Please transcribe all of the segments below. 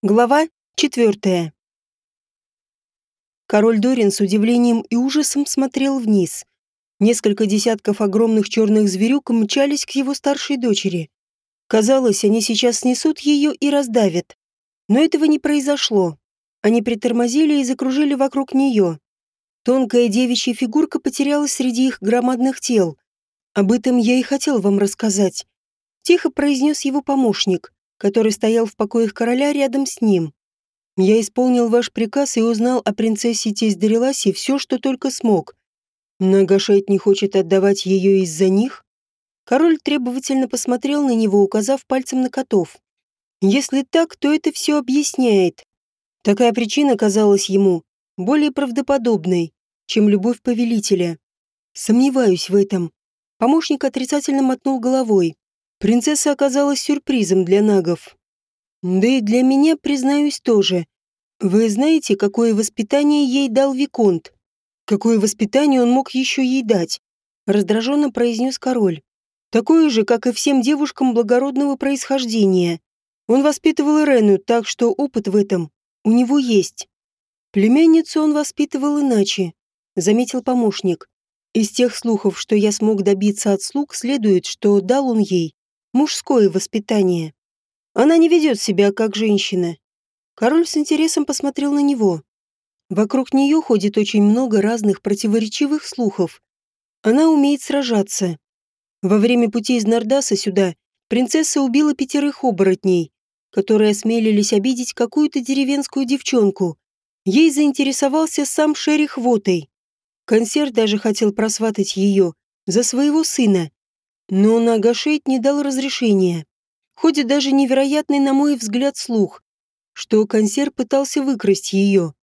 Глава четвертая. Король Дорин с удивлением и ужасом смотрел вниз. Несколько десятков огромных черных зверюк мчались к его старшей дочери. Казалось, они сейчас снесут ее и раздавят. Но этого не произошло. Они притормозили и закружили вокруг нее. Тонкая девичья фигурка потерялась среди их громадных тел. Об этом я и хотел вам рассказать. Тихо произнес его помощник который стоял в покоях короля рядом с ним. Я исполнил ваш приказ и узнал о принцессе Тездереласе все, что только смог. Нагашет не хочет отдавать ее из-за них? Король требовательно посмотрел на него, указав пальцем на котов. Если так, то это все объясняет. Такая причина казалась ему более правдоподобной, чем любовь повелителя. Сомневаюсь в этом. Помощник отрицательно мотнул головой. Принцесса оказалась сюрпризом для нагов. Да и для меня, признаюсь, тоже. Вы знаете, какое воспитание ей дал Виконт? Какое воспитание он мог еще ей дать? Раздраженно произнес король. Такое же, как и всем девушкам благородного происхождения. Он воспитывал Ирену, так что опыт в этом у него есть. Племянницу он воспитывал иначе, заметил помощник. Из тех слухов, что я смог добиться от слуг, следует, что дал он ей мужское воспитание. Она не ведет себя как женщина. Король с интересом посмотрел на него. Вокруг нее ходит очень много разных противоречивых слухов. Она умеет сражаться. Во время пути из Нардаса сюда принцесса убила пятерых оборотней, которые осмелились обидеть какую-то деревенскую девчонку. Ей заинтересовался сам Шерих Вотой. Консерт даже хотел просватать ее за своего сына, но Нагашейт не дал разрешения. Ходит даже невероятный, на мой взгляд, слух, что консерв пытался выкрасть ее.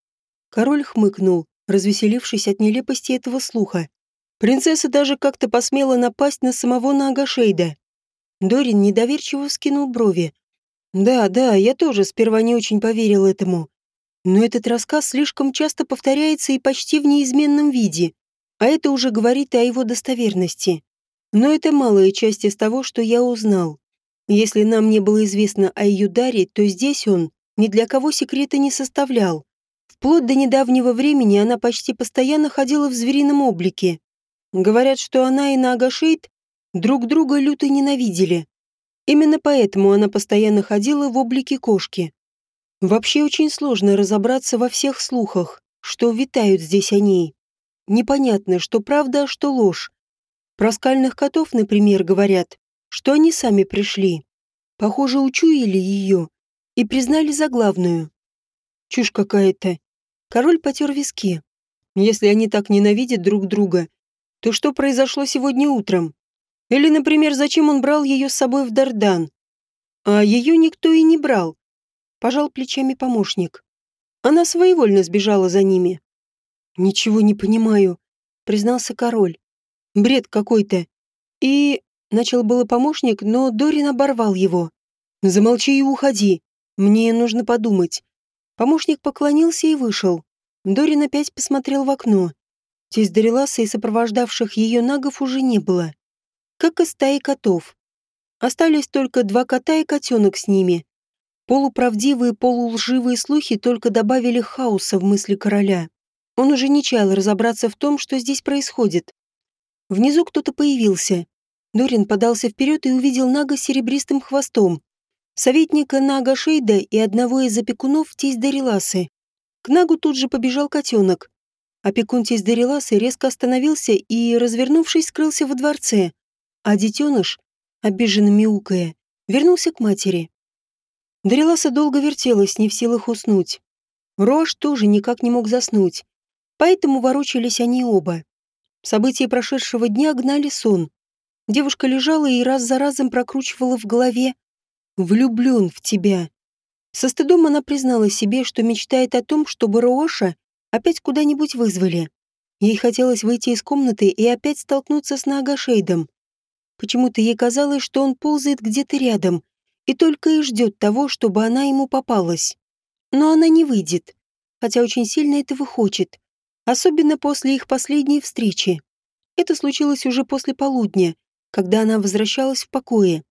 Король хмыкнул, развеселившись от нелепости этого слуха. Принцесса даже как-то посмела напасть на самого Нагашейда. Дорин недоверчиво вскинул брови. «Да, да, я тоже сперва не очень поверил этому. Но этот рассказ слишком часто повторяется и почти в неизменном виде, а это уже говорит о его достоверности. Но это малая часть из того, что я узнал. Если нам не было известно о ее даре, то здесь он ни для кого секрета не составлял. Вплоть до недавнего времени она почти постоянно ходила в зверином облике. Говорят, что она и Нагашейд друг друга люто ненавидели. Именно поэтому она постоянно ходила в облике кошки. Вообще очень сложно разобраться во всех слухах, что витают здесь о ней. Непонятно, что правда, а что ложь. Про скальных котов, например, говорят, что они сами пришли. Похоже, учуяли ее и признали за главную. Чушь какая-то. Король потер виски. Если они так ненавидят друг друга, то что произошло сегодня утром? Или, например, зачем он брал ее с собой в Дардан? А ее никто и не брал. Пожал плечами помощник. Она своевольно сбежала за ними. Ничего не понимаю, признался король. Бред какой-то. И... Начал было помощник, но Дорин оборвал его. «Замолчи и уходи. Мне нужно подумать». Помощник поклонился и вышел. Дорин опять посмотрел в окно. Тесть Дариласа и сопровождавших ее нагов уже не было. Как и стаи котов. Остались только два кота и котенок с ними. Полуправдивые, полулживые слухи только добавили хаоса в мысли короля. Он уже не чаял разобраться в том, что здесь происходит. Внизу кто-то появился. Дорин подался вперед и увидел Нага серебристым хвостом. Советника Нага Шейда и одного из опекунов тесть Дариласы. К Нагу тут же побежал котенок. Опекун тесть Дариласы резко остановился и, развернувшись, скрылся во дворце. А детеныш, обиженно мяукая, вернулся к матери. Дариласа долго вертелась, не в силах уснуть. Рош тоже никак не мог заснуть. Поэтому ворочались они оба. События прошедшего дня гнали сон. Девушка лежала и раз за разом прокручивала в голове «Влюблен в тебя». Со стыдом она признала себе, что мечтает о том, чтобы Роша опять куда-нибудь вызвали. Ей хотелось выйти из комнаты и опять столкнуться с Нагашейдом. Почему-то ей казалось, что он ползает где-то рядом и только и ждет того, чтобы она ему попалась. Но она не выйдет, хотя очень сильно этого хочет особенно после их последней встречи. Это случилось уже после полудня, когда она возвращалась в покое.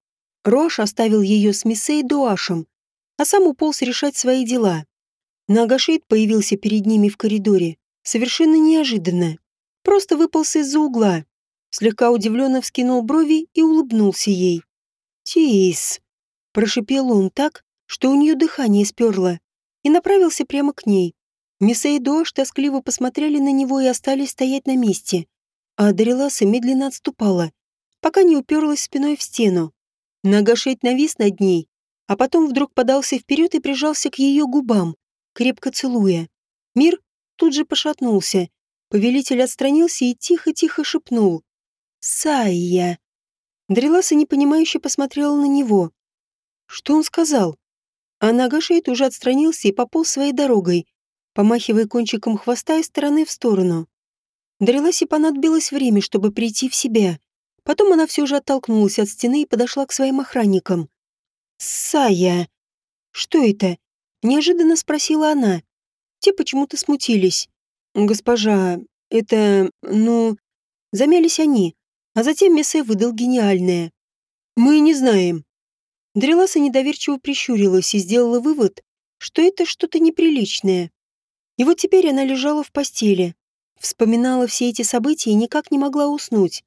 Рош оставил ее с Миссей Дуашем. а сам уполз решать свои дела. Нагашейд появился перед ними в коридоре, совершенно неожиданно. Просто выполз из-за угла, слегка удивленно вскинул брови и улыбнулся ей. «Тис!» – прошипел он так, что у нее дыхание сперло, и направился прямо к ней. Миса и Дош тоскливо посмотрели на него и остались стоять на месте, а Дариласа медленно отступала, пока не уперлась спиной в стену. Нагашеть навис над ней, а потом вдруг подался вперед и прижался к ее губам, крепко целуя. Мир тут же пошатнулся. Повелитель отстранился и тихо-тихо шепнул. «Сайя!» Дреласа непонимающе посмотрела на него. Что он сказал? А Нагашейт уже отстранился и пополз своей дорогой, помахивая кончиком хвоста из стороны в сторону. Дреласе понадобилось время, чтобы прийти в себя. Потом она все же оттолкнулась от стены и подошла к своим охранникам. «Сая!» «Что это?» — неожиданно спросила она. Те почему-то смутились. «Госпожа, это... ну...» Замялись они, а затем Мессе выдал гениальное. «Мы не знаем». Дреласа недоверчиво прищурилась и сделала вывод, что это что-то неприличное. И вот теперь она лежала в постели, вспоминала все эти события и никак не могла уснуть.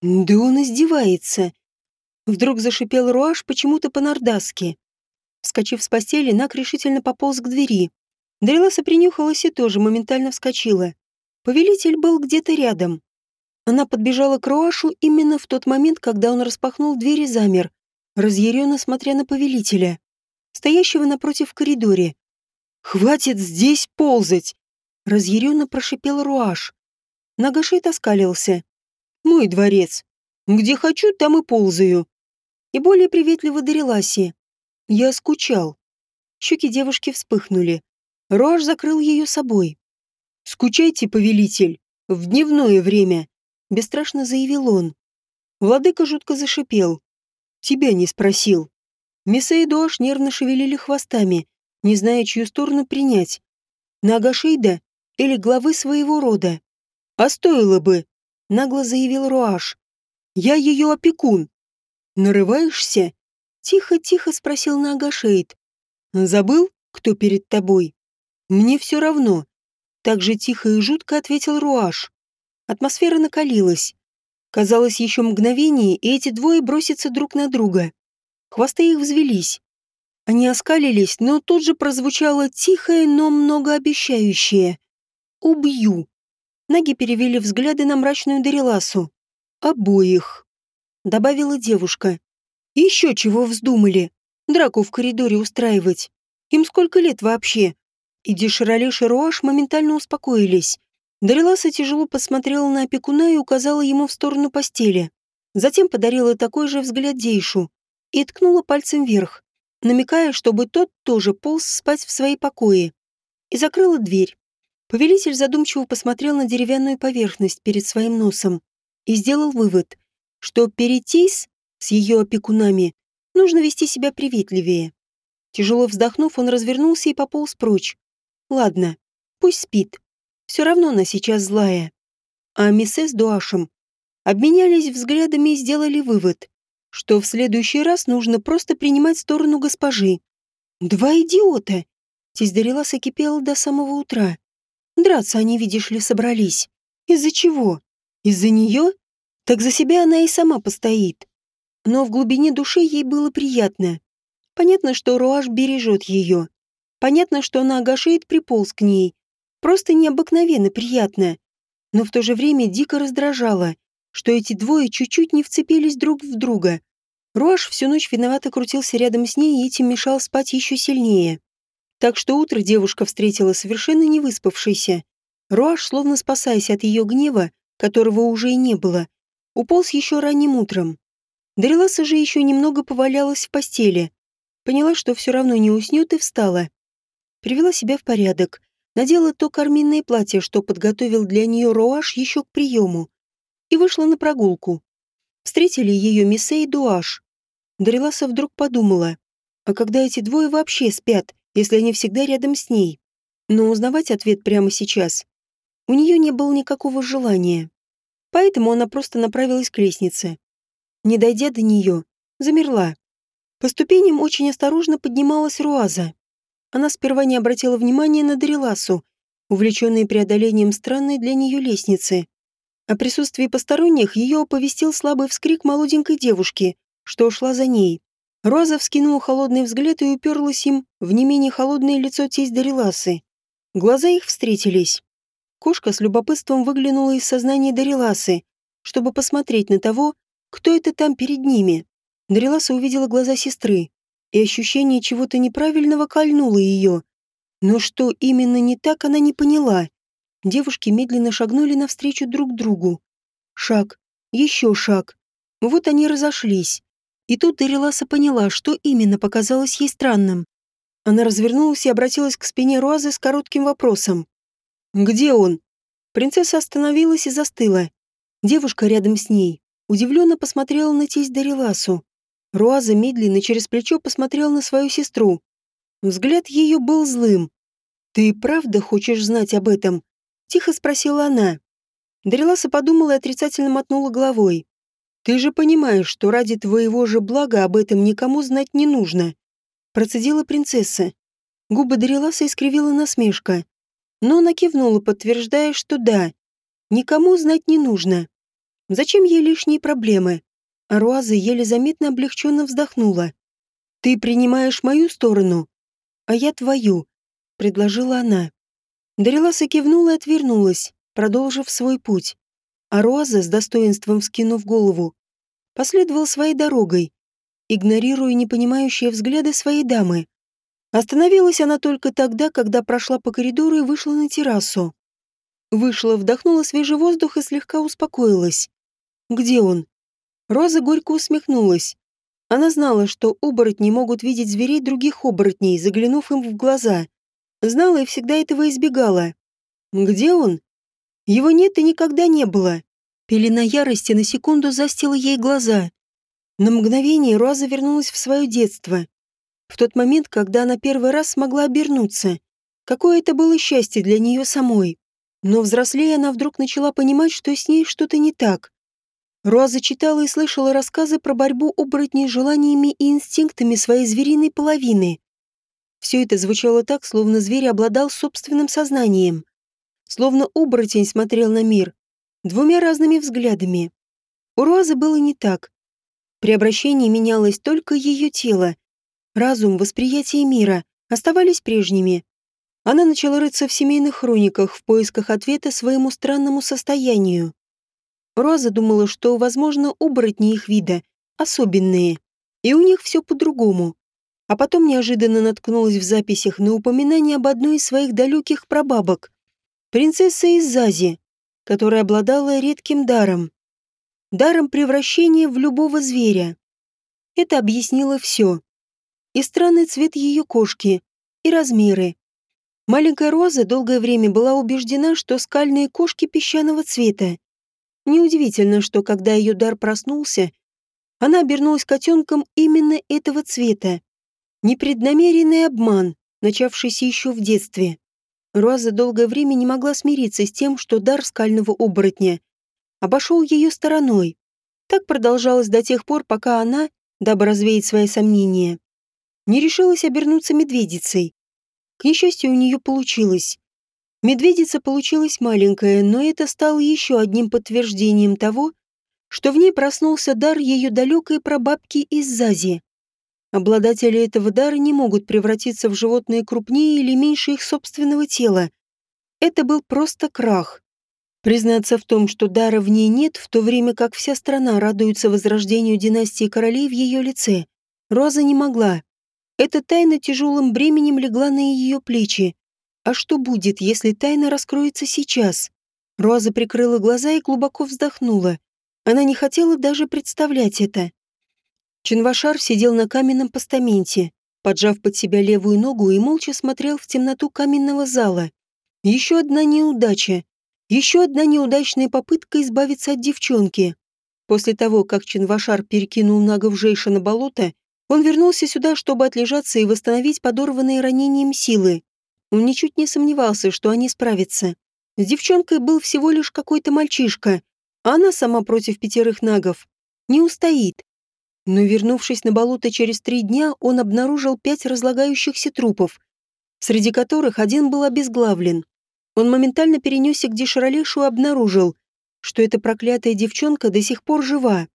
«Да он издевается!» Вдруг зашипел Руаш почему-то по-нордаски. Вскочив с постели, Нак решительно пополз к двери. Дреласа принюхалась и тоже моментально вскочила. Повелитель был где-то рядом. Она подбежала к Руашу именно в тот момент, когда он распахнул дверь и замер, разъяренно смотря на повелителя, стоящего напротив в коридоре. «Хватит здесь ползать!» — разъяренно прошипел Руаш. Нагашит оскалился. «Мой дворец. Где хочу, там и ползаю и более приветливо Дариласи. Я скучал. Щеки девушки вспыхнули. Роаш закрыл ее собой. «Скучайте, повелитель, в дневное время», — бесстрашно заявил он. Владыка жутко зашипел. «Тебя не спросил». Меса и Дуаш нервно шевелили хвостами, не зная, чью сторону принять. Нага Шейда или главы своего рода. «А стоило бы», — нагло заявил Руаш. «Я ее опекун, «Нарываешься?» Тихо-тихо спросил Нагашейд. «Забыл, кто перед тобой?» «Мне все равно». Так же тихо и жутко ответил Руаш. Атмосфера накалилась. Казалось, еще мгновение, и эти двое бросятся друг на друга. Хвосты их взвелись. Они оскалились, но тут же прозвучало тихое, но многообещающее. «Убью». Наги перевели взгляды на мрачную Дариласу. «Обоих» добавила девушка. еще чего вздумали? Драку в коридоре устраивать. Им сколько лет вообще? И Деширалеш и Руаш моментально успокоились. Дариласа тяжело посмотрела на опекуна и указала ему в сторону постели. Затем подарила такой же взгляд Дейшу и ткнула пальцем вверх, намекая, чтобы тот тоже полз спать в свои покои. И закрыла дверь. Повелитель задумчиво посмотрел на деревянную поверхность перед своим носом и сделал вывод что перетейс с ее опекунами нужно вести себя приветливее. Тяжело вздохнув, он развернулся и пополз прочь. Ладно, пусть спит. Все равно она сейчас злая. А Миссе с Дуашем обменялись взглядами и сделали вывод, что в следующий раз нужно просто принимать сторону госпожи. Два идиота! Тесть Дариласа кипела до самого утра. Драться они, видишь ли, собрались. Из-за чего? Из-за нее? Так за себя она и сама постоит. Но в глубине души ей было приятно. Понятно, что Руаш бережет ее. Понятно, что она агашеет приполз к ней. Просто необыкновенно приятно. Но в то же время дико раздражало, что эти двое чуть-чуть не вцепились друг в друга. Руаш всю ночь виновато крутился рядом с ней и этим мешал спать еще сильнее. Так что утро девушка встретила совершенно не выспавшейся. Руаш, словно спасаясь от ее гнева, которого уже и не было, Уполз еще ранним утром. Дариласа же еще немного повалялась в постели. Поняла, что все равно не уснет и встала. Привела себя в порядок. Надела то карминное платье, что подготовил для нее Роаш еще к приему. И вышла на прогулку. Встретили ее Миссе и Дуаш. Дариласа вдруг подумала, а когда эти двое вообще спят, если они всегда рядом с ней? Но узнавать ответ прямо сейчас у нее не было никакого желания. Поэтому она просто направилась к лестнице. Не дойдя до нее, замерла. По ступеням очень осторожно поднималась Руаза. Она сперва не обратила внимания на Дариласу, увлеченной преодолением странной для нее лестницы. О присутствии посторонних ее оповестил слабый вскрик молоденькой девушки, что ушла за ней. Роза вскинула холодный взгляд и уперлась им в не менее холодное лицо тесть Дариласы. Глаза их встретились. Кошка с любопытством выглянула из сознания Дариласы, чтобы посмотреть на того, кто это там перед ними. Дариласа увидела глаза сестры, и ощущение чего-то неправильного кольнуло ее. Но что именно не так, она не поняла. Девушки медленно шагнули навстречу друг другу. Шаг, еще шаг. Вот они разошлись. И тут Дариласа поняла, что именно показалось ей странным. Она развернулась и обратилась к спине Руазы с коротким вопросом. «Где он?» Принцесса остановилась и застыла. Девушка рядом с ней удивленно посмотрела на тесть Дариласу. Руаза медленно через плечо посмотрел на свою сестру. Взгляд ее был злым. «Ты правда хочешь знать об этом?» Тихо спросила она. Дариласа подумала и отрицательно мотнула головой. «Ты же понимаешь, что ради твоего же блага об этом никому знать не нужно», процедила принцесса. Губы Дариласа искривила насмешка. Но она кивнула, подтверждая, что да, никому знать не нужно. Зачем ей лишние проблемы? А Руаза еле заметно облегченно вздохнула. «Ты принимаешь мою сторону, а я твою», — предложила она. Дариласа кивнула и отвернулась, продолжив свой путь. А Руаза, с достоинством вскинув голову, последовал своей дорогой, игнорируя непонимающие взгляды своей дамы. Остановилась она только тогда, когда прошла по коридору и вышла на террасу. Вышла, вдохнула свежий воздух и слегка успокоилась. Где он? Роза горько усмехнулась. Она знала, что оборотни могут видеть зверей других оборотней, заглянув им в глаза. Знала и всегда этого избегала. Где он? Его нет и никогда не было. Пелена ярости на секунду застила ей глаза. На мгновение Роза вернулась в свое детство. В тот момент, когда она первый раз смогла обернуться. Какое это было счастье для нее самой. Но взрослее она вдруг начала понимать, что с ней что-то не так. Роза читала и слышала рассказы про борьбу оборотней желаниями и инстинктами своей звериной половины. Все это звучало так, словно зверь обладал собственным сознанием. Словно оборотень смотрел на мир двумя разными взглядами. У Розы было не так. При обращении менялось только ее тело, разум, восприятие мира оставались прежними. Она начала рыться в семейных хрониках в поисках ответа своему странному состоянию. Роза думала, что, возможно, оборотни их вида особенные, и у них все по-другому. А потом неожиданно наткнулась в записях на упоминание об одной из своих далеких прабабок, принцессе из Зази, которая обладала редким даром. Даром превращения в любого зверя. Это объяснило все и странный цвет ее кошки, и размеры. Маленькая Роза долгое время была убеждена, что скальные кошки песчаного цвета. Неудивительно, что когда ее дар проснулся, она обернулась котенком именно этого цвета. Непреднамеренный обман, начавшийся еще в детстве. Роза долгое время не могла смириться с тем, что дар скального оборотня обошел ее стороной. Так продолжалось до тех пор, пока она, дабы развеять свои сомнения, не решилась обернуться медведицей. К несчастью, у нее получилось. Медведица получилась маленькая, но это стало еще одним подтверждением того, что в ней проснулся дар ее далекой прабабки из Зази. Обладатели этого дара не могут превратиться в животное крупнее или меньше их собственного тела. Это был просто крах. Признаться в том, что дара в ней нет, в то время как вся страна радуется возрождению династии королей в ее лице, Роза не могла. Эта тайна тяжелым бременем легла на ее плечи. А что будет, если тайна раскроется сейчас? Роза прикрыла глаза и глубоко вздохнула. Она не хотела даже представлять это. Чинвашар сидел на каменном постаменте, поджав под себя левую ногу и молча смотрел в темноту каменного зала. Еще одна неудача. Еще одна неудачная попытка избавиться от девчонки. После того, как Чинвашар перекинул Нага Жейша на болото, он вернулся сюда, чтобы отлежаться и восстановить подорванные ранением силы. Он ничуть не сомневался, что они справятся. С девчонкой был всего лишь какой-то мальчишка, а она сама против пятерых нагов. Не устоит. Но вернувшись на болото через три дня, он обнаружил пять разлагающихся трупов, среди которых один был обезглавлен. Он моментально перенесся к Деширалешу и обнаружил, что эта проклятая девчонка до сих пор жива.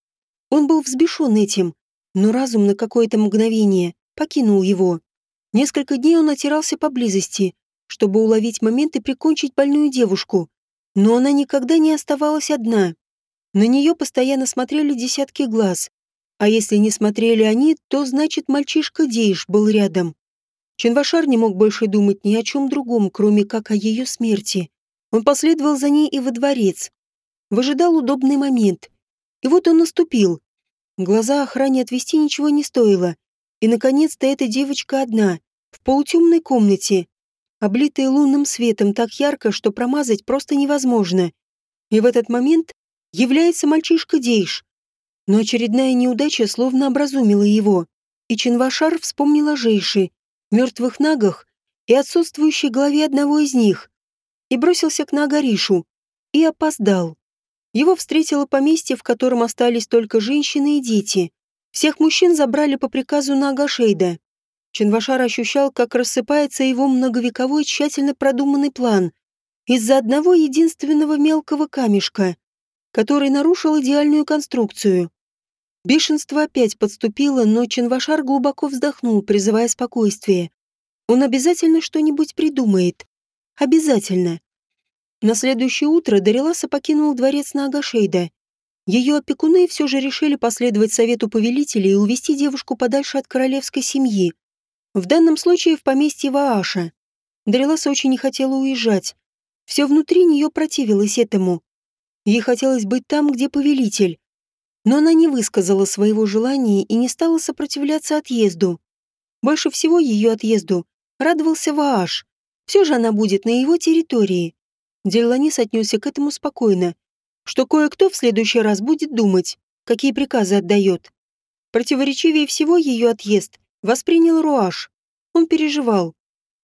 Он был взбешен этим, но разум на какое-то мгновение покинул его. Несколько дней он отирался поблизости, чтобы уловить момент и прикончить больную девушку, но она никогда не оставалась одна. На нее постоянно смотрели десятки глаз, а если не смотрели они, то значит мальчишка Дейш был рядом. Чинвашар не мог больше думать ни о чем другом, кроме как о ее смерти. Он последовал за ней и во дворец. Выжидал удобный момент. И вот он наступил. Глаза охране отвести ничего не стоило. И, наконец-то, эта девочка одна, в полутемной комнате, облитая лунным светом так ярко, что промазать просто невозможно. И в этот момент является мальчишка Дейш. Но очередная неудача словно образумила его, и Чинвашар вспомнил о Жейше, мертвых нагах и отсутствующей голове одного из них, и бросился к Нагаришу, и опоздал. Его встретило поместье, в котором остались только женщины и дети. Всех мужчин забрали по приказу Нагашейда. Чинвашар ощущал, как рассыпается его многовековой тщательно продуманный план из-за одного единственного мелкого камешка, который нарушил идеальную конструкцию. Бешенство опять подступило, но Чинвашар глубоко вздохнул, призывая спокойствие. Он обязательно что-нибудь придумает. Обязательно. На следующее утро Дариласа покинул дворец на Агашейда. Ее опекуны все же решили последовать совету повелителя и увести девушку подальше от королевской семьи. В данном случае в поместье Вааша. Дариласа очень не хотела уезжать. Все внутри нее противилось этому. Ей хотелось быть там, где повелитель. Но она не высказала своего желания и не стала сопротивляться отъезду. Больше всего ее отъезду радовался Вааш. Все же она будет на его территории. Дерланис отнесся к этому спокойно, что кое-кто в следующий раз будет думать, какие приказы отдает. Противоречивее всего ее отъезд воспринял Руаш. Он переживал.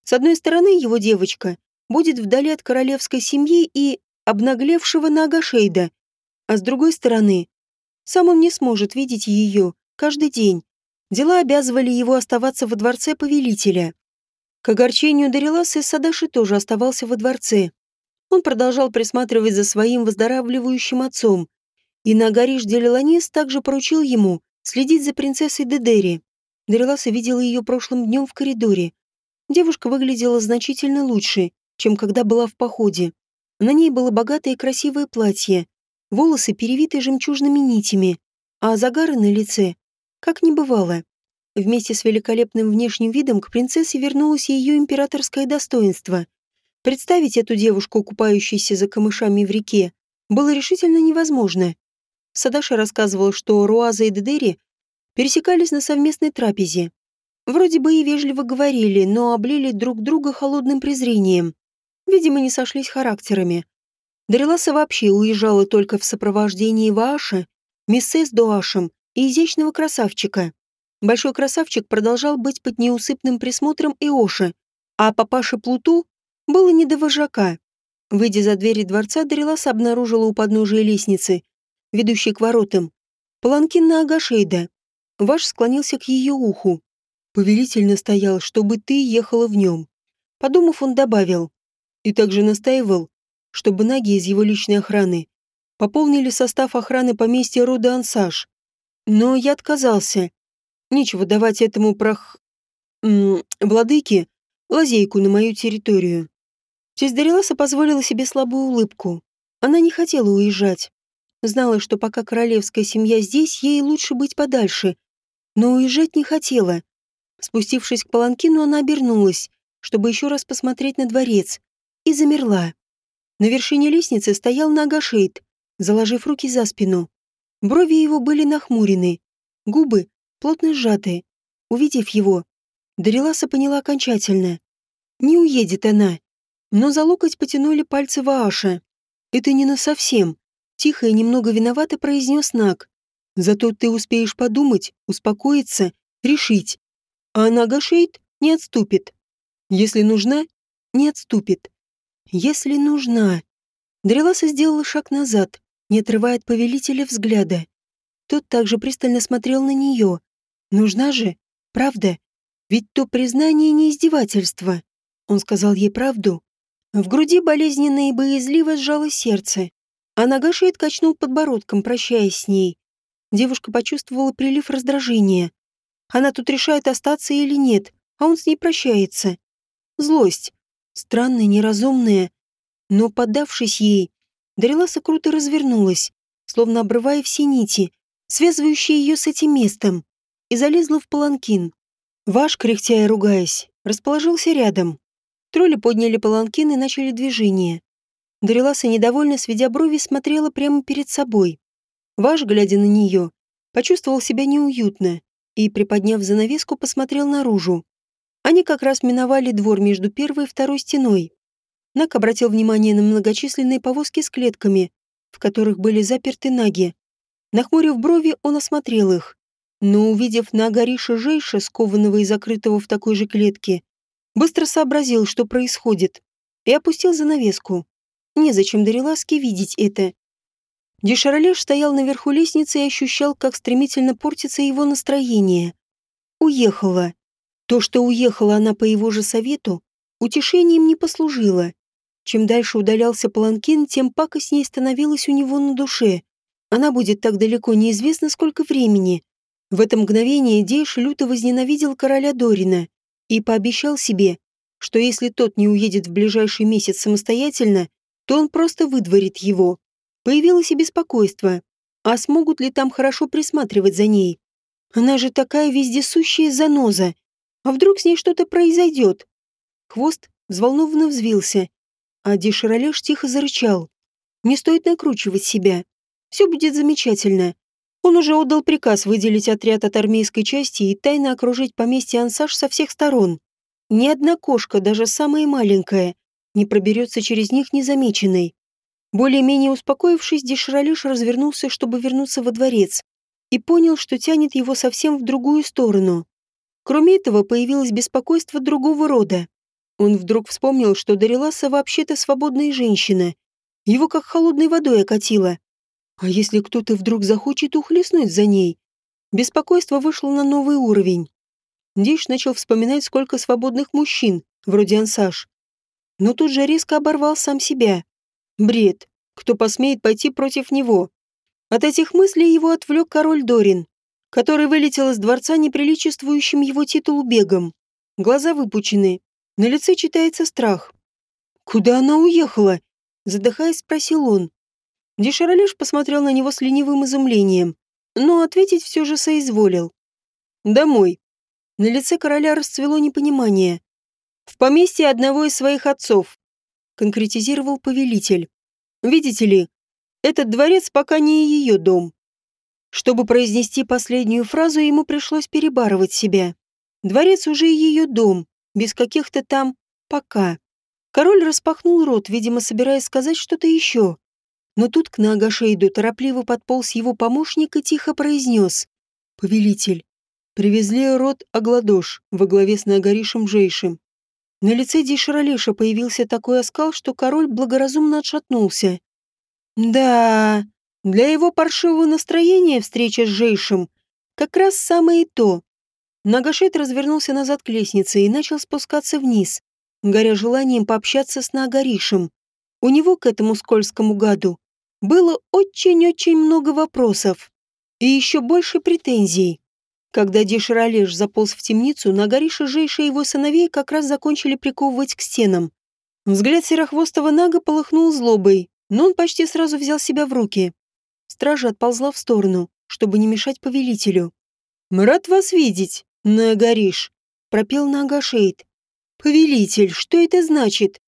С одной стороны, его девочка будет вдали от королевской семьи и обнаглевшего Нагашейда, а с другой стороны, сам он не сможет видеть ее каждый день. Дела обязывали его оставаться во дворце повелителя. К огорчению Дариласы Садаши тоже оставался во дворце. Он продолжал присматривать за своим выздоравливающим отцом, и Нагариш Делиланис также поручил ему следить за принцессой Дедери. Дариласа видела ее прошлым днем в коридоре. Девушка выглядела значительно лучше, чем когда была в походе. На ней было богатое и красивое платье, волосы перевиты жемчужными нитями, а загары на лице, как не бывало. Вместе с великолепным внешним видом к принцессе вернулось ее императорское достоинство. Представить эту девушку, купающуюся за камышами в реке, было решительно невозможно. Садаша рассказывал, что Руаза и Дедери пересекались на совместной трапезе. Вроде бы и вежливо говорили, но облили друг друга холодным презрением. Видимо, не сошлись характерами. Дариласа вообще уезжала только в сопровождении Вааша, миссе с Дуашем и изящного красавчика. Большой красавчик продолжал быть под неусыпным присмотром Иоши, а папаше Плуту было не до вожака. Выйдя за двери дворца, Дариласа обнаружила у подножия лестницы, ведущей к воротам, паланкин на Агашейда. Ваш склонился к ее уху. Повелитель настоял, чтобы ты ехала в нем. Подумав, он добавил. И также настаивал, чтобы наги из его личной охраны пополнили состав охраны поместья рода Ансаж. Но я отказался. Нечего давать этому прох... М владыке лазейку на мою территорию. Тесть Дариласа позволила себе слабую улыбку. Она не хотела уезжать. Знала, что пока королевская семья здесь, ей лучше быть подальше. Но уезжать не хотела. Спустившись к паланкину, она обернулась, чтобы еще раз посмотреть на дворец, и замерла. На вершине лестницы стоял Нагашейд, заложив руки за спину. Брови его были нахмурены, губы плотно сжаты. Увидев его, Дариласа поняла окончательно. Не уедет она. Но за локоть потянули пальцы Вааша. «Это не на совсем», — тихо и немного виновато произнес Наг. «Зато ты успеешь подумать, успокоиться, решить. А Нагашейд не отступит. Если нужна, не отступит. Если нужна. Дреласа сделала шаг назад, не отрывая от повелителя взгляда. тот также пристально смотрел на нее. Нужна же, правда? Ведь то признание не издевательство. Он сказал ей правду. В груди болезненно и боязливо сжало сердце. А Нагашиет качнул подбородком, прощаясь с ней. Девушка почувствовала прилив раздражения. Она тут решает остаться или нет, а он с ней прощается. Злость. Странная, неразумная. Но, поддавшись ей, Дариласа круто развернулась, словно обрывая все нити, связывающие ее с этим местом, и залезла в паланкин. Ваш, кряхтя и ругаясь, расположился рядом. Тролли подняли паланкин и начали движение. Дариласа, недовольно сведя брови, смотрела прямо перед собой. Ваш, глядя на нее, почувствовал себя неуютно и, приподняв занавеску, посмотрел наружу. Они как раз миновали двор между первой и второй стеной. Нак обратил внимание на многочисленные повозки с клетками, в которых были заперты наги. Нахмурив брови, он осмотрел их. Но, увидев на Агариша Жейша, скованного и закрытого в такой же клетке, быстро сообразил, что происходит, и опустил занавеску. Незачем Дариласке видеть это. Дешаролеш стоял наверху лестницы и ощущал, как стремительно портится его настроение. Уехала. То, что уехала она по его же совету, утешением не послужило. Чем дальше удалялся Паланкин, тем пакостней становилось у него на душе. Она будет так далеко, неизвестно сколько времени. В это мгновение Дейш люто возненавидел короля Дорина и пообещал себе, что если тот не уедет в ближайший месяц самостоятельно, то он просто выдворит его. Появилось и беспокойство. А смогут ли там хорошо присматривать за ней? Она же такая вездесущая заноза. А вдруг с ней что-то произойдет? Хвост взволнованно взвился, а Дишаролеш тихо зарычал. Не стоит накручивать себя. Все будет замечательно. Он уже отдал приказ выделить отряд от армейской части и тайно окружить поместье Ансаж со всех сторон. Ни одна кошка, даже самая маленькая, не проберется через них незамеченной. Более-менее успокоившись, Деширалиш развернулся, чтобы вернуться во дворец, и понял, что тянет его совсем в другую сторону. Кроме этого, появилось беспокойство другого рода. Он вдруг вспомнил, что Дариласа вообще-то свободная женщина. Его как холодной водой окатило. А если кто-то вдруг захочет ухлестнуть за ней? Беспокойство вышло на новый уровень. Диш начал вспоминать, сколько свободных мужчин, вроде Ансаж. Но тут же резко оборвал сам себя. Бред. Кто посмеет пойти против него? От этих мыслей его отвлек король Дорин, который вылетел из дворца неприличествующим его титулу бегом. Глаза выпучены. На лице читается страх. «Куда она уехала?» Задыхаясь, спросил он. Деширалеш посмотрел на него с ленивым изумлением, но ответить все же соизволил. «Домой». На лице короля расцвело непонимание. «В поместье одного из своих отцов конкретизировал повелитель. «Видите ли, этот дворец пока не ее дом». Чтобы произнести последнюю фразу, ему пришлось перебарывать себя. Дворец уже ее дом, без каких-то там «пока». Король распахнул рот, видимо, собираясь сказать что-то еще. Но тут к Нагашейду торопливо подполз его помощник и тихо произнес. «Повелитель, привезли род Агладош во главе с Нагаришем Жейшим. На лице Дишаралеша появился такой оскал, что король благоразумно отшатнулся. Да, для его паршивого настроения встреча с Жейшем как раз самое то. Нагашет развернулся назад к лестнице и начал спускаться вниз, горя желанием пообщаться с Нагаришем. У него к этому скользкому гаду было очень-очень много вопросов и еще больше претензий. Когда Диширалеш заполз в темницу, Нагариша Жейша и его сыновей как раз закончили приковывать к стенам. Взгляд серохвостого Нага полыхнул злобой, но он почти сразу взял себя в руки. Стража отползла в сторону, чтобы не мешать повелителю. «Мы рад вас видеть, Нагариш», — пропел Нагашейд. «Повелитель, что это значит?»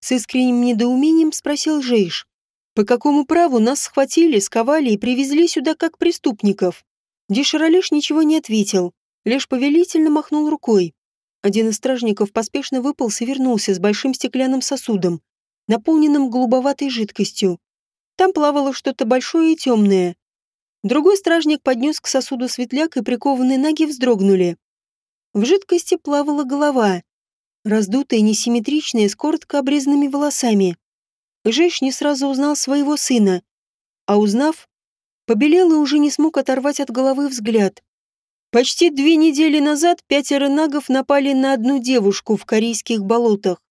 С искренним недоумением спросил Жейш. «По какому праву нас схватили, сковали и привезли сюда как преступников?» Дишаралеш ничего не ответил, лишь повелительно махнул рукой. Один из стражников поспешно выполз и вернулся с большим стеклянным сосудом, наполненным голубоватой жидкостью. Там плавало что-то большое и темное. Другой стражник поднес к сосуду светляк, и прикованные ноги вздрогнули. В жидкости плавала голова, раздутая, несимметричная, с коротко обрезанными волосами. Жеш не сразу узнал своего сына, а узнав, побелел и уже не смог оторвать от головы взгляд. Почти две недели назад пятеро нагов напали на одну девушку в корейских болотах.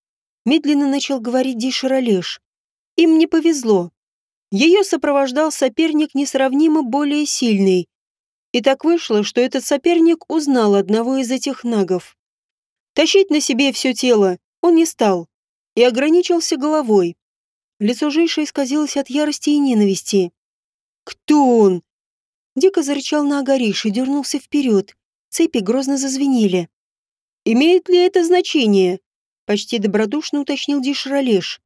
Медленно начал говорить Дишаролеш. Им не повезло. Ее сопровождал соперник несравнимо более сильный. И так вышло, что этот соперник узнал одного из этих нагов. Тащить на себе все тело он не стал и ограничился головой. Лицо Жейша исказилось от ярости и ненависти. «Кто он?» Дико зарычал на Агариш и дернулся вперед. Цепи грозно зазвенели. «Имеет ли это значение?» Почти добродушно уточнил Дишралеш.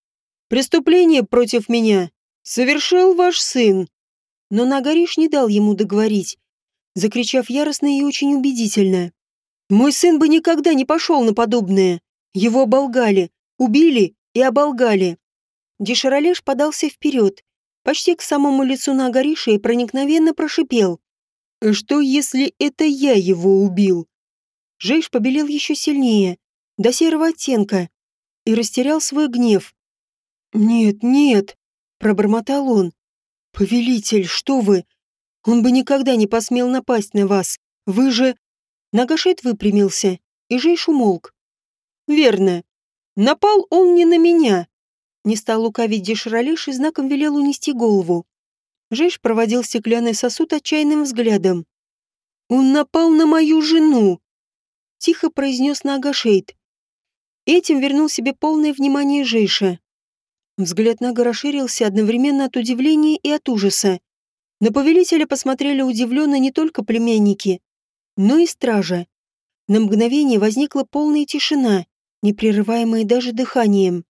«Преступление против меня совершил ваш сын». Но Нагариш не дал ему договорить, закричав яростно и очень убедительно. «Мой сын бы никогда не пошел на подобное. Его оболгали, убили и оболгали». Дишаралеш подался вперед, почти к самому лицу Нагариша и проникновенно прошипел. «Что, если это я его убил?» Жейш побелел еще сильнее, до серого оттенка, и растерял свой гнев. «Нет, нет», — пробормотал он. «Повелитель, что вы? Он бы никогда не посмел напасть на вас. Вы же...» Нагашет выпрямился, и Жейш умолк. «Верно. Напал он не на меня, не стал лукавить Деширалеш и знаком велел унести голову. Жеш проводил стеклянный сосуд отчаянным взглядом. «Он напал на мою жену!» Тихо произнес Нагашейд. Этим вернул себе полное внимание Жейша. Взгляд Нага расширился одновременно от удивления и от ужаса. На повелителя посмотрели удивленно не только племянники, но и стража. На мгновение возникла полная тишина, не прерываемая даже дыханием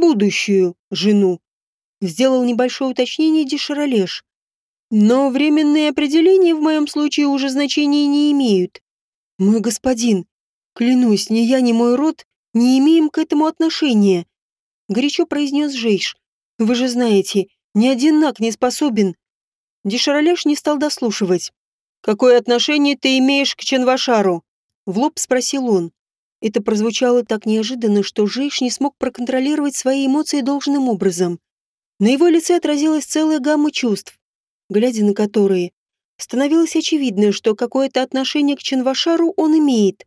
будущую жену. Сделал небольшое уточнение Деширалеш. Но временные определения в моем случае уже значения не имеют. Мой господин, клянусь, ни я, ни мой род не имеем к этому отношения. Горячо произнес Жейш. Вы же знаете, ни один наг не способен. Деширалеш не стал дослушивать. «Какое отношение ты имеешь к Ченвашару?» В лоб спросил он. Это прозвучало так неожиданно, что Жейш не смог проконтролировать свои эмоции должным образом. На его лице отразилась целая гамма чувств, глядя на которые, становилось очевидно, что какое-то отношение к Ченвашару он имеет.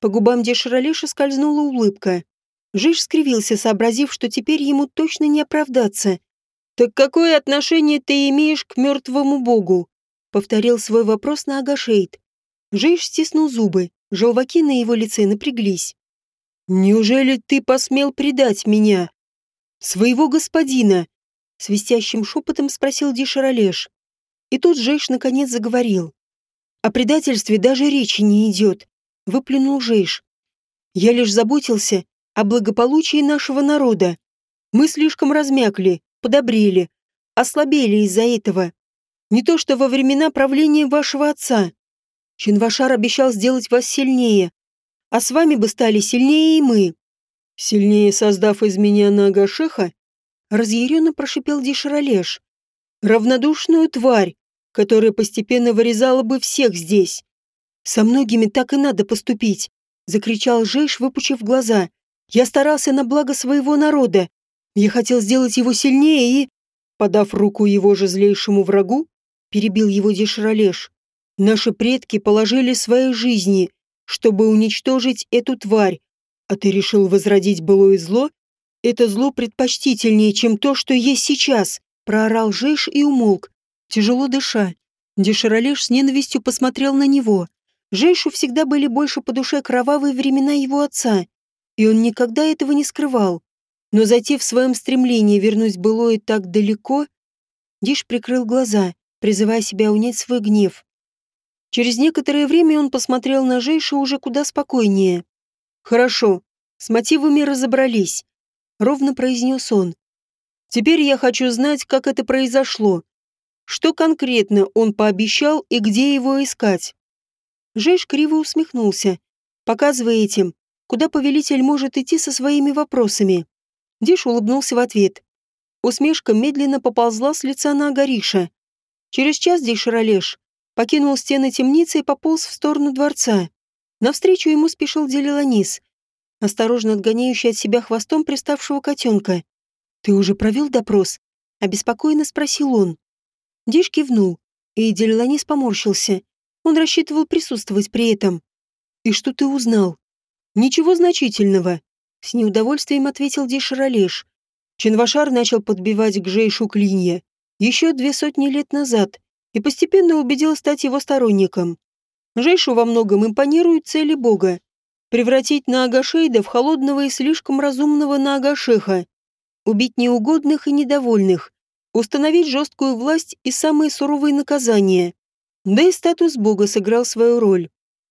По губам Деширалеша скользнула улыбка. Жиж скривился, сообразив, что теперь ему точно не оправдаться. «Так какое отношение ты имеешь к мертвому богу?» Повторил свой вопрос на Агашейд. Жиж стиснул зубы. Желваки на его лице напряглись. «Неужели ты посмел предать меня? Своего господина?» Свистящим шепотом спросил Дишаролеш. И тут Жейш наконец заговорил. «О предательстве даже речи не идет», — выплюнул Жейш. «Я лишь заботился о благополучии нашего народа. Мы слишком размякли, подобрели, ослабели из-за этого. Не то что во времена правления вашего отца. Чинвашар обещал сделать вас сильнее, а с вами бы стали сильнее и мы. Сильнее создав из меня Нагашеха, разъяренно прошипел Дишаролеш. Равнодушную тварь, которая постепенно вырезала бы всех здесь. Со многими так и надо поступить, закричал Жейш, выпучив глаза. Я старался на благо своего народа. Я хотел сделать его сильнее и... Подав руку его же злейшему врагу, перебил его Дишаролеш. Наши предки положили свои жизни, чтобы уничтожить эту тварь, а ты решил возродить былое зло? Это зло предпочтительнее, чем то, что есть сейчас, проорал Жейш и умолк, тяжело дыша. Деширалеш с ненавистью посмотрел на него. Жейшу всегда были больше по душе кровавые времена его отца, и он никогда этого не скрывал. Но затем в своем стремлении вернуть былое так далеко, Диш прикрыл глаза, призывая себя унять свой гнев. Через некоторое время он посмотрел на Жейша уже куда спокойнее. «Хорошо, с мотивами разобрались», — ровно произнес он. «Теперь я хочу знать, как это произошло. Что конкретно он пообещал и где его искать?» Жейш криво усмехнулся, показывая этим, куда повелитель может идти со своими вопросами. Диш улыбнулся в ответ. Усмешка медленно поползла с лица на Агариша. Через час Диш Ролеш покинул стены темницы и пополз в сторону дворца. Навстречу ему спешил Делиланис, осторожно отгоняющий от себя хвостом приставшего котенка. «Ты уже провел допрос?» — обеспокоенно спросил он. Диш кивнул, И Делиланис поморщился. Он рассчитывал присутствовать при этом. «И что ты узнал?» «Ничего значительного», — с неудовольствием ответил Деширалеш. Чинвашар начал подбивать к Жейшу клинья еще две сотни лет назад и постепенно убедил стать его сторонником. Жейшу во многом импонируют цели Бога. Превратить Наагашейда в холодного и слишком разумного Наагашеха. Убить неугодных и недовольных. Установить жесткую власть и самые суровые наказания. Да и статус Бога сыграл свою роль.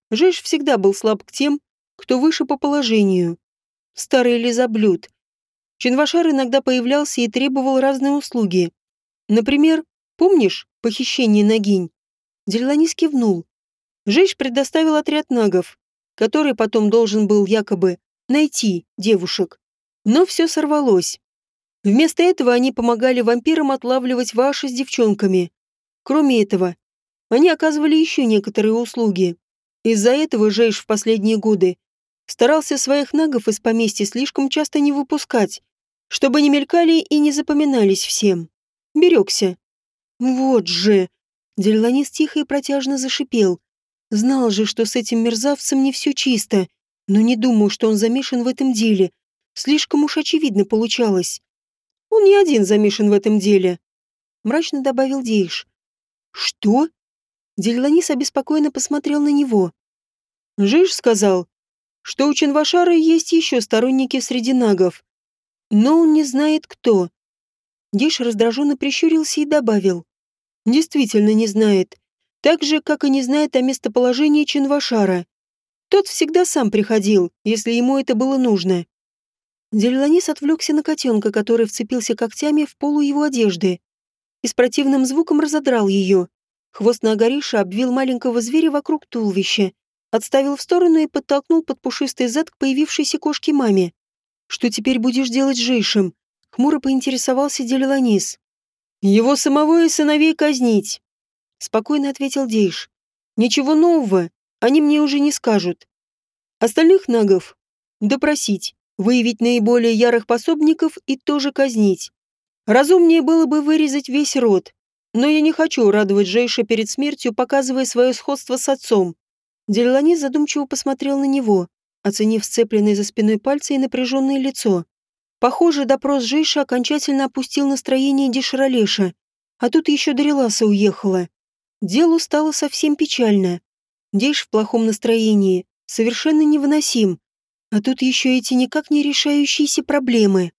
Жейш всегда был слаб к тем, кто выше по положению. Старый лизоблюд. Чинвашар иногда появлялся и требовал разные услуги. Например, помнишь похищение Нагинь? Дельланис кивнул. Жейш предоставил отряд нагов, который потом должен был якобы найти девушек. Но все сорвалось. Вместо этого они помогали вампирам отлавливать ваши с девчонками. Кроме этого, они оказывали еще некоторые услуги. Из-за этого Жейш в последние годы старался своих нагов из поместья слишком часто не выпускать, чтобы не мелькали и не запоминались всем. Берегся. Вот же. Дельланис тихо и протяжно зашипел, Знал же, что с этим мерзавцем не все чисто, но не думал, что он замешан в этом деле. Слишком уж очевидно получалось. Он не один замешан в этом деле. Мрачно добавил Дейш. Что? Дельланис обеспокоенно посмотрел на него. Жиж сказал, что у Чинвашара есть еще сторонники среди нагов. Но он не знает, кто. Деш раздраженно прищурился и добавил. Действительно не знает. Так же, как и не знает о местоположении Чинвашара. Тот всегда сам приходил, если ему это было нужно. Дельланис отвлекся на котенка, который вцепился когтями в полу его одежды и с противным звуком разодрал ее. Хвост Нагариша обвил маленького зверя вокруг туловища, отставил в сторону и подтолкнул под пушистый зад к появившейся кошке маме. «Что теперь будешь делать с Жейшем?» — хмуро поинтересовался Делиланис. «Его самого и сыновей казнить спокойно ответил Дейш. Ничего нового они мне уже не скажут. Остальных нагов допросить, выявить наиболее ярых пособников и тоже казнить. Разумнее было бы вырезать весь род, но я не хочу радовать Жейша перед смертью, показывая свое сходство с отцом. Делани задумчиво посмотрел на него, оценив сцепленные за спиной пальцы и напряженное лицо. Похоже, допрос Жейша окончательно опустил настроение Деширалеша, а тут еще Дариласа уехала. Делу стало совсем печально. Дейш в плохом настроении, совершенно невыносим. А тут еще эти никак не решающиеся проблемы.